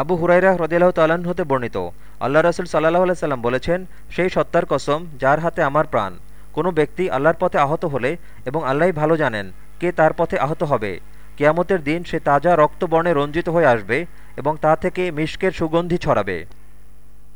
আবু হুরাইরা হ্রদিল্লাহ তাল্লাহ্ন হতে বর্ণিত। আল্লাহ রসুল সাল্লাহ সাল্লাম বলেছেন, সেই সত্তার কসম যার হাতে আমার প্রাণ, কোনো ব্যক্তি আল্লাহর পথে আহত হলে এবং আল্লাহ ভালো জানেন কে তার পথে আহত হবে। কেয়ামতের দিন সে তাজা রক্তবর্ণে রঞ্জিত হয়ে আসবে এবং তা থেকে মিশকের সুগন্ধি ছড়াবে।